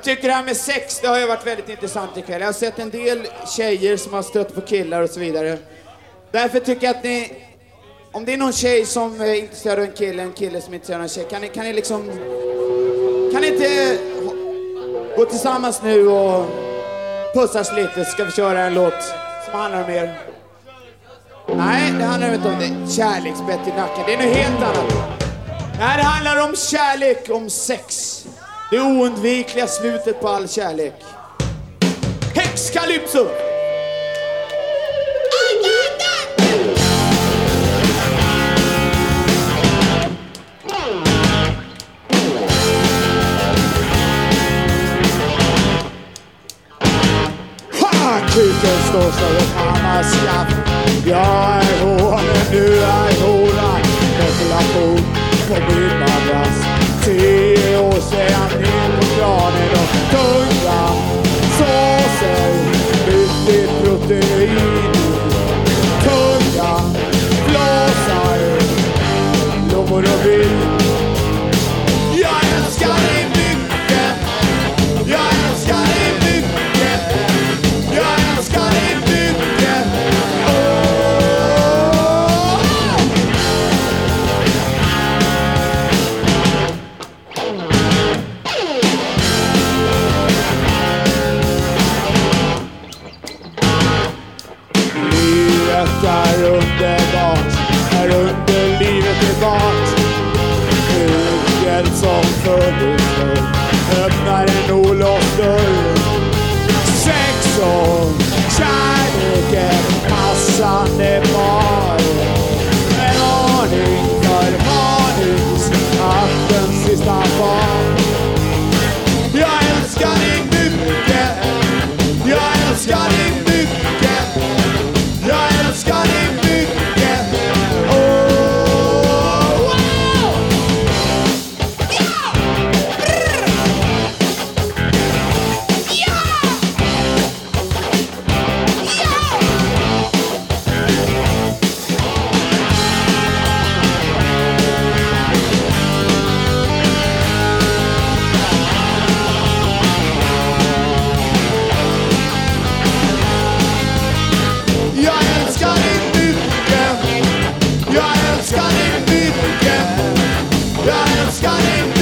Jag tycker det här med sex, det har ju varit väldigt intressant ikväll. Jag har sett en del tjejer som har stött på killar och så vidare. Därför tycker jag att ni, om det är någon tjej som är intresserad av en kille, en kille som är intresserad av en tjej, kan ni, kan ni liksom, kan ni inte gå tillsammans nu och pussas lite så ska vi köra en låt som handlar om er. Nej, det handlar inte om det. Kärleksbett i nacken. Det är något helt annat. Det här handlar om kärlek, om sex. Det oundvikliga slutet på all kärlek. Häxkalypso! Ha! Kuken står som ett hammarskaft. Jag är hånen, du är horan. Spekulation på min underlivet är som föddes förr öppnar en olåst dörr. Sex och kärlek är passande Scotty, din by på kväll